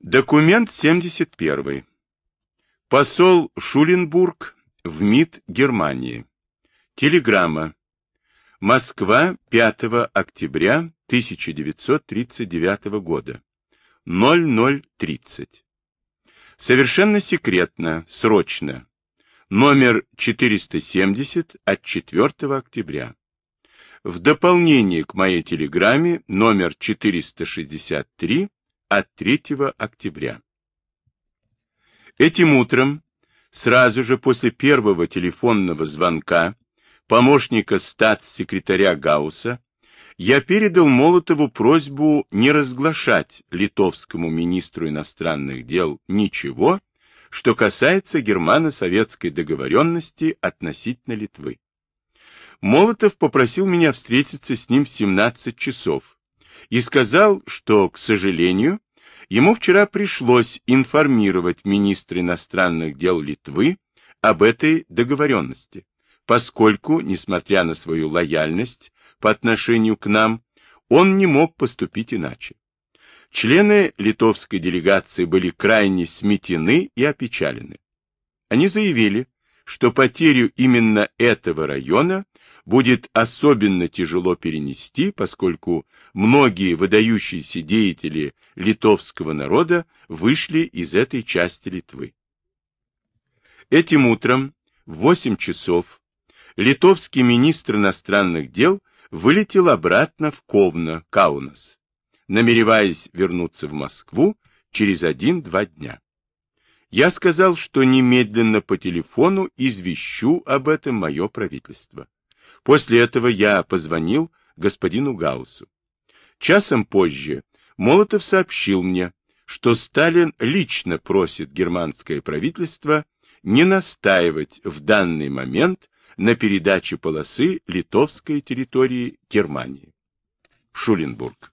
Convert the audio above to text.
Документ 71. Посол Шуленбург в МИД Германии. Телеграмма. Москва, 5 октября 1939 года. 0030. Совершенно секретно, срочно. Номер 470 от 4 октября. В дополнение к моей телеграмме номер 463 от 3 октября. Этим утром, сразу же после первого телефонного звонка помощника статс-секретаря Гаусса, я передал Молотову просьбу не разглашать литовскому министру иностранных дел ничего, что касается германо-советской договоренности относительно Литвы. Молотов попросил меня встретиться с ним в 17 часов, и сказал, что, к сожалению, ему вчера пришлось информировать министра иностранных дел Литвы об этой договоренности, поскольку, несмотря на свою лояльность по отношению к нам, он не мог поступить иначе. Члены литовской делегации были крайне сметены и опечалены. Они заявили, что потерю именно этого района будет особенно тяжело перенести, поскольку многие выдающиеся деятели литовского народа вышли из этой части Литвы. Этим утром в 8 часов литовский министр иностранных дел вылетел обратно в Ковно, Каунас, намереваясь вернуться в Москву через один-два дня. Я сказал, что немедленно по телефону извещу об этом мое правительство. После этого я позвонил господину Гауссу. Часом позже Молотов сообщил мне, что Сталин лично просит германское правительство не настаивать в данный момент на передаче полосы литовской территории Германии. Шуленбург.